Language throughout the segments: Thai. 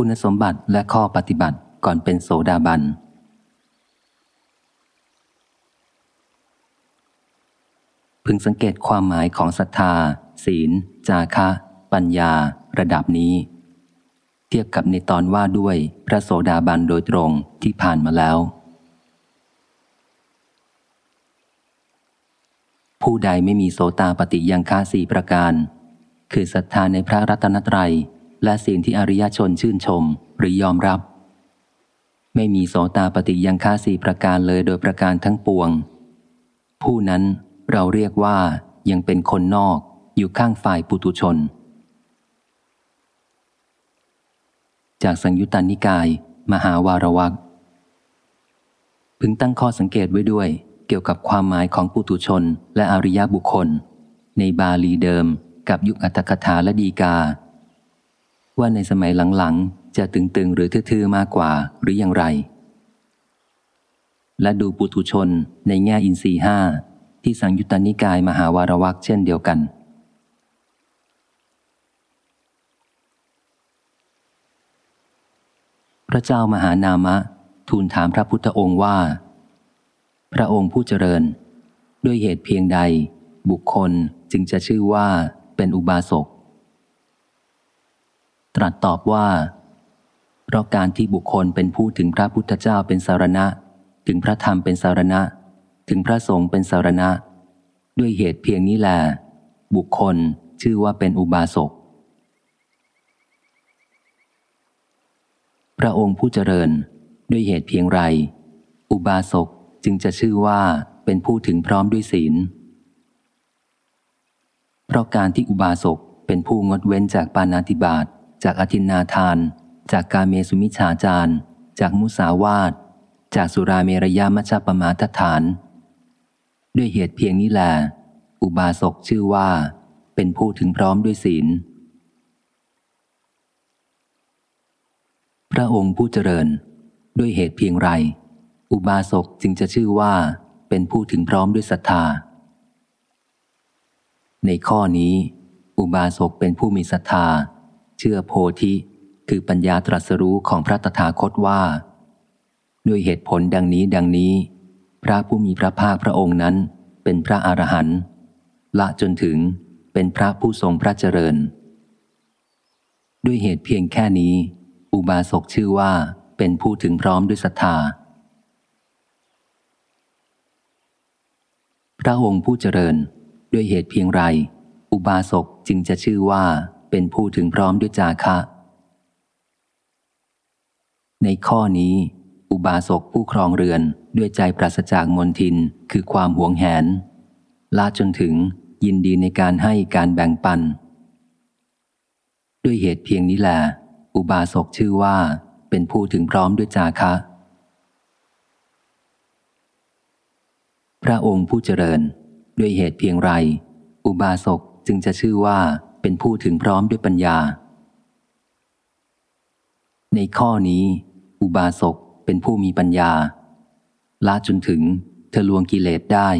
คุณสมบัติและข้อปฏิบัติก่อนเป็นโสดาบัน พึงสังเกตความหมายของศรัทธา ศีล จาคะ ปัญญา ระดับนี้ เทียบกับในตอนว่าด้วยพระโสดาบันโดยตรงที่ผ่านมาแล้ว ผู้ใดไม่มีโสตาปฏิยังคาสี่ประการ คือศรัทธาในพระรัตนตรัย และสิ่งที่อริยชนชื่นชมหรือยอมรับ ไม่มีโสตาปฏิยังคาสี่ประการเลยโดยประการทั้งปวง ผู้นั้นเราเรียกว่ายังเป็นคนนอกอยู่ข้างฝ่ายปุตุชน จากสังยุตตานิกาย มหาวารวักพึงตั้งข้อสังเกตไว้ด้วย เกี่ยวกับความหมายของปุตุชนและอริยบุคคล ในบาลีเดิมกับยุคอัตถกถาและดีกา ว่าในสมัยหลังๆ จะตึงๆ หรือทื่อๆ มากกว่าหรืออย่างไร และดูปุตุชนในแง่อินทรีห้าที่สังยุตตานิกายมหาวารวักเช่นเดียวกัน พระเจ้ามหานามะ ทูลถามพระพุทธองค์ว่า พระองค์ผู้เจริญ ด้วยเหตุเพียงใด บุคคลจึงจะชื่อว่าเป็นอุบาสก ตรัสตอบว่า เพราะการที่บุคคลเป็นผู้ถึงพระพุทธเจ้าเป็นสารณะ ถึงพระธรรมเป็นสารณะ ถึงพระสงฆ์เป็นสารณะ ด้วยเหตุเพียงนี้แหละบุคคลชื่อว่าเป็นอุบาสก พระองค์ผู้เจริญด้วยเหตุเพียงไร อุบาสกจึงจะชื่อว่าเป็นผู้ถึงพร้อมด้วยศีล เพราะการที่อุบาสกเป็นผู้งดเว้นจากปานาติบาต จากอธินนาทาน จากการเมสุมิชาจารจากมุสาวาตจากสุราเมรยามัชฌปมาทฐาน ด้วยเหตุเพียงนี้แหละอุบาสกชื่อว่า เป็นผู้ถึงพร้อมด้วยศีล พระองค์ผู้เจริญ ด้วยเหตุเพียงไร อุบาสกจึงจะชื่อว่า เป็นผู้ถึงพร้อมด้วยศรัทธา ในข้อนี้ อุบาสกเป็นผู้มีศรัทธา เชื่อโพธิคือปัญญาตรัสรู้ของพระตถาคตว่า ด้วยเหตุผลดังนี้ดังนี้ พระผู้มีพระภาคพระองค์นั้นเป็นพระอรหันต์ละจนถึงเป็นพระผู้ทรงพระเจริญ ด้วยเหตุเพียงแค่นี้ อุบาสกชื่อว่าเป็นผู้ถึงพร้อมด้วยศรัทธา พระองค์ผู้เจริญด้วยเหตุเพียงไร อุบาสกจึงจะชื่อว่า เป็นผู้ถึงพร้อมด้วยจาคะ ในข้อนี้ อุบาสกผู้ครองเรือนด้วยใจปราศจากมนทินคือความหวงแหนละจนถึงยินดีในการให้การแบ่งปัน ด้วยเหตุเพียงนี้แหละอุบาสกชื่อว่าเป็นผู้ถึงพร้อมด้วยจาคะ พระองค์ผู้เจริญ ด้วยเหตุเพียงไร อุบาสกจึงจะชื่อว่า เป็นผู้ถึงพร้อมด้วยปัญญา ในข้อนี้ อุบาสกเป็นผู้มีปัญญาละจนถึงเธอลวงกิเลสได้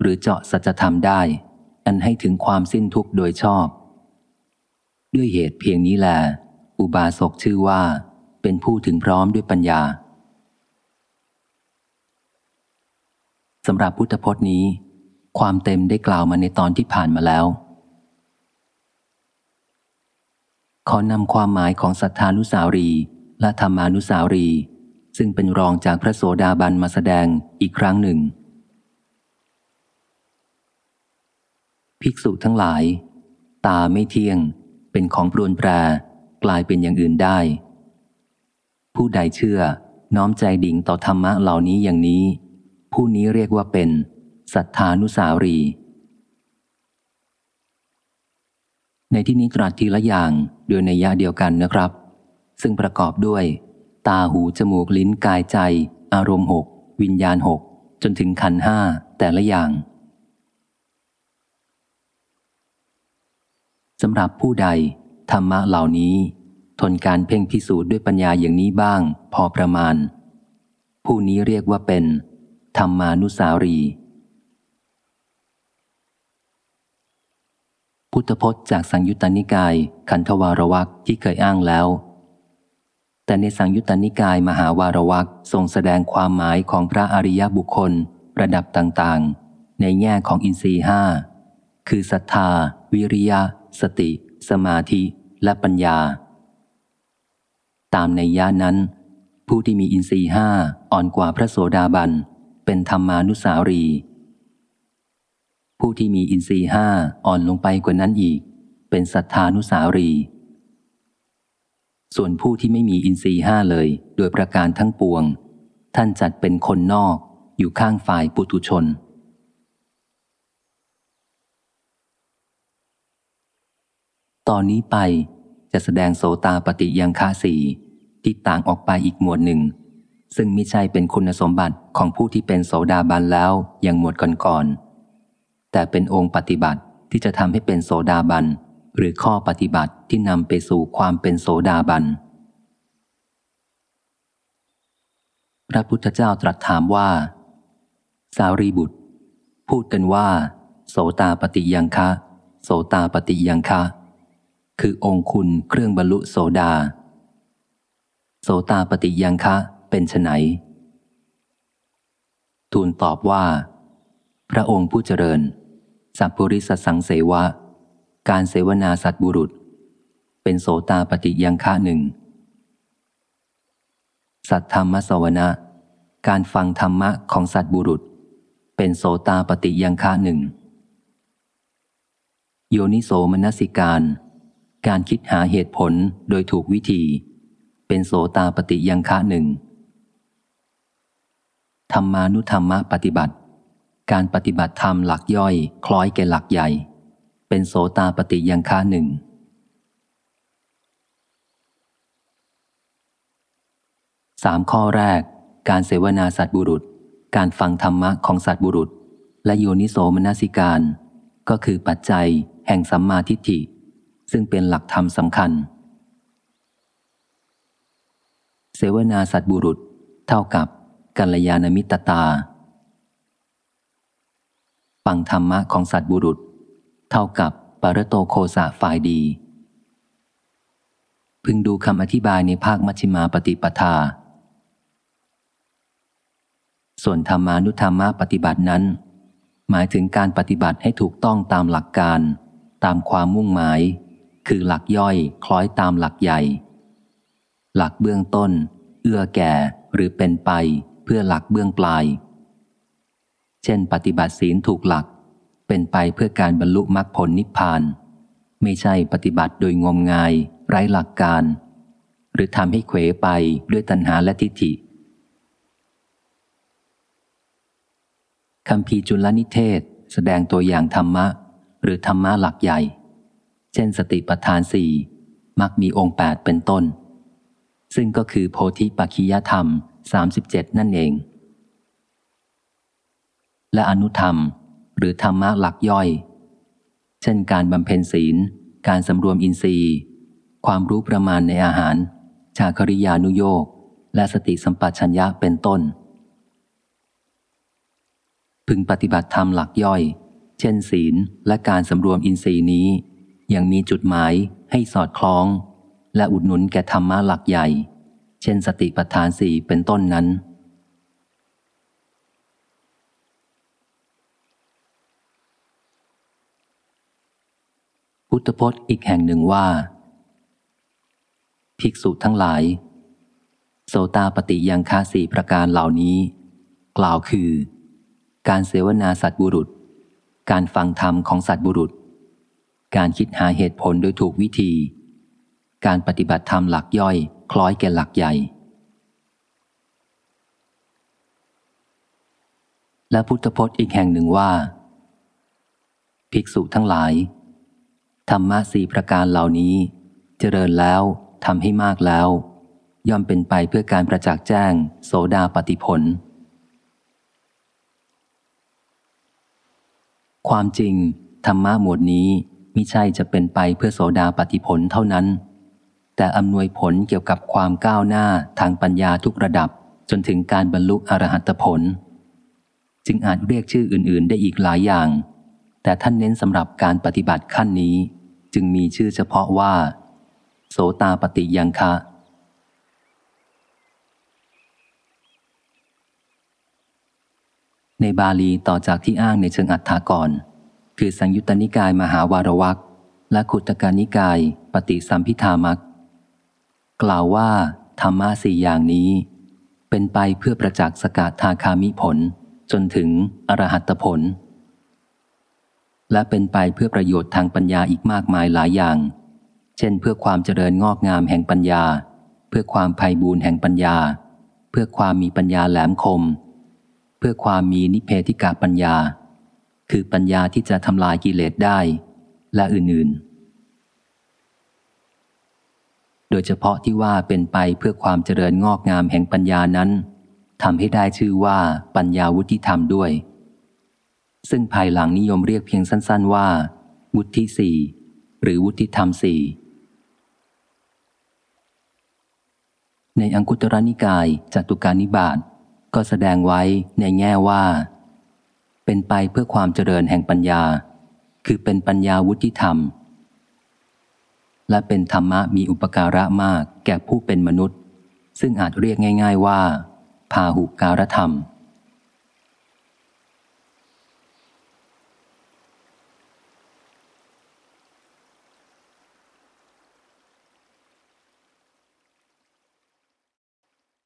หรือเจาะสัจธรรมได้ อันให้ถึงความสิ้นทุกข์โดยชอบ ด้วยเหตุเพียงนี้แหละอุบาสกชื่อว่า เป็นผู้ถึงพร้อมด้วยปัญญาสำหรับพุทธพจน์นี้ ความเต็มได้กล่าวมาในตอนที่ผ่านมาแล้ว ขอนำความหมายของสัทธานุสาวรีและธรรมานุสาวรี ซึ่งเป็นรองจากพระโสดาบันมาแสดงอีกครั้งหนึ่ง ภิกษุทั้งหลาย ตาไม่เที่ยง เป็นของปรวนแปรกลายเป็นอย่างอื่นได้ ผู้ใดเชื่อน้อมใจดิ่งต่อธรรมะเหล่านี้อย่างนี้ ผู้นี้เรียกว่าเป็น สัทธานุสารี ในที่นี้ตรัสทีละอย่างโดยในยะเดียวกันนะครับ ซึ่งประกอบด้วย ตาหูจมูกลิ้นกายใจ อารมณ์หกวิญญาณหกจนถึงขันห้าแต่ละอย่างสำหรับผู้ใด ธรรมะเหล่านี้ ทนการเพ่งพิสูจน์ด้วยปัญญาอย่างนี้บ้าง พอประมาณ ผู้นี้เรียกว่าเป็น ธรรมานุสารี พุทธพจน์จากสังยุตตนิกาย ขันธวารวักที่เคยอ้างแล้ว แต่ในสังยุตตนิกายมหาวารวักทรงแสดงความหมายของพระอริยบุคคล ระดับต่างๆ ในแง่ของอินทรีห้าคือศรัทธา วิริยะ สติ สมาธิ และปัญญา ตามในย่านั้น ผู้ที่มีอินทรีห้าอ่อนกว่าพระโสดาบัน เป็นธรรมานุสารี ผู้ที่มีอินทรีห้าอ่อนลงไปกว่านั้นอีก เป็นสัทธานุสารี ส่วนผู้ที่ไม่มีอินทรีห้าเลย โดยประการทั้งปวง ท่านจัดเป็นคนนอกอยู่ข้างฝ่ายปุถุชน ตอนนี้ไปจะแสดงโสตาปฏิยังคาสีที่ต่างออกไปอีกหมวดหนึ่ง ซึ่งไม่ใช่เป็นคุณสมบัติของผู้ที่เป็นโสดาบันแล้วอย่างหมวดก่อนๆ แต่เป็นองค์ปฏิบัติที่จะทำให้เป็นโสดาบัน หรือข้อปฏิบัติที่นำไปสู่ความเป็นโสดาบัน พระพุทธเจ้าตรัสถามว่า สารีบุตร พูดกันว่า โสตาปฏิยังคะ โสตาปฏิยังคะ คือองค์คุณเครื่องบรรลุโสดา โสตาปฏิยังคะเป็นไนทูลตอบว่า พระองค์ผู้เจริญ สัพพุริสสังเสวะ การเสวนาสัตบุรุษ เป็นโสตาปฏิยังคะหนึ่ง สัตธรรมสวนะ การฟังธรรมะของสัตบุรุษ เป็นโสตาปฏิยังคะหนึ่ง โยนิโสมนสิการ การคิดหาเหตุผลโดยถูกวิธี เป็นโสตาปฏิยังคะหนึ่งธรรมานุธรรมะปฏิบัติ การปฏิบัติธรรมหลักย่อย คล้อยแก่หลักใหญ่ เป็นโสตาปฏิยังคาหนึ่งสามข้อแรก การเสวนาสัตบุรุษ การฟังธรรมะของสัตบุรุษ และโยนิโสมนสิการ ก็คือปัจจัยแห่งสัมมาทิฏฐิ ซึ่งเป็นหลักธรรมสำคัญ เสวนาสัตบุรุษ เท่ากับกัลยาณมิตรตา ฟังธรรมะของสัตบุรุษ เท่ากับปรโตโคสะฝ่ายดี พึงดูคำอธิบายในภาคมัชฌิมาปฏิปทา ส่วนธรรมานุธรรมะปฏิบัตินั้น หมายถึงการปฏิบัติให้ถูกต้องตามหลักการ ตามความมุ่งหมาย คือหลักย่อยคล้อยตามหลักใหญ่ หลักเบื้องต้น เอื้อแก่หรือเป็นไปเพื่อหลักเบื้องปลาย เช่น ปฏิบัติศีลถูกหลัก เป็นไปเพื่อการบรรลุมรรคผลนิพพาน ไม่ใช่ปฏิบัติโดยงมงาย ไร้หลักการ หรือทำให้เขวไปด้วยตัณหาและทิฏฐิคำพีจุลนิเทศ แสดงตัวอย่างธรรมะ หรือธรรมะหลักใหญ่ เช่น สติปัฏฐานสี่มักมีองค์แปดเป็นต้น ซึ่งก็คือโพธิปัจขิยธรรม 37 นั่นเอง และอนุธรรม หรือธรรมะหลักย่อย เช่นการบำเพ็ญศีล การสำรวมอินทรีย์ ความรู้ประมาณในอาหาร ชาคริยานุโยกและสติสัมปชัญญะเป็นต้น พึงปฏิบัติธรรมหลักย่อย เช่นศีลและการสำรวมอินทรีย์นี้ยังมีจุดหมายให้สอดคล้อง และอุดหนุนแก่ธรรมะหลักใหญ่ เช่นสติปัฏฐานสี่เป็นต้นนั้น พุทธพจน์อีกแห่งหนึ่งว่า ภิกษุทั้งหลาย โสตาปฏิยังคาสีประการเหล่านี้ กล่าวคือ การเสวนาสัตบุรุษ การฟังธรรมของสัตบุรุษ การคิดหาเหตุผลโดยถูกวิธี การปฏิบัติธรรมหลักย่อย คล้อยแก่หลักใหญ่ และพุทธพจน์อีกแห่งหนึ่งว่า ภิกษุทั้งหลาย ธรรมะสี่ประการเหล่านี้ เจริญแล้วทำให้มากแล้ว ย่อมเป็นไปเพื่อการประจักษ์แจ้ง โสดาปฏิผล ความจริง ธรรมะหมวดนี้มิใช่จะเป็นไปเพื่อโสดาปฏิผลเท่านั้น แต่อำนวยผลเกี่ยวกับความก้าวหน้าทางปัญญาทุกระดับจนถึงการบรรลุอรหัตผล จึงอาจเรียกชื่ออื่น ๆ ได้อีกหลายอย่าง แต่ท่านเน้นสำหรับการปฏิบัติขั้นนี้ จึงมีชื่อเฉพาะว่า โสตาปฏิยังคะในบาลีต่อจากที่อ้างในเชิงอัฏฐากร คือสังยุตตนิกายมหาวารวักและขุตการนิกายปฏิสัมพิธามักกล่าวว่า ธรรมะสี่อย่างนี้ เป็นไปเพื่อประจักษ์สกัดทาคามิผล จนถึงอรหัตผล และเป็นไปเพื่อประโยชน์ทางปัญญาอีกมากมายหลายอย่าง เช่น เพื่อความเจริญงอกงามแห่งปัญญา เพื่อความไพ่บูรแห่งปัญญา เพื่อความมีปัญญาแหลมคม เพื่อความมีนิเพธิกาปัญญา คือปัญญาที่จะทำลายกิเลสได้ และอื่นๆ โดยเฉพาะที่ว่าเป็นไปเพื่อความเจริญงอกงามแห่งปัญญานั้นทำให้ได้ชื่อว่าปัญญาวุฒิธรรมด้วย ซึ่งภายหลังนิยมเรียกเพียงสั้น ๆ ว่า วุฒิสี่หรือวุฒิธรรมสี่ในอังคุตรนิกายจตุการนิบาตก็แสดงไว้ในแง่ว่า เป็นไปเพื่อความเจริญแห่งปัญญา คือเป็นปัญญาวุฒิธรรม และเป็นธรรมะมีอุปการะมากแก่ผู้เป็นมนุษย์ ซึ่งอาจเรียกง่าย ๆว่า พาหุการธรรม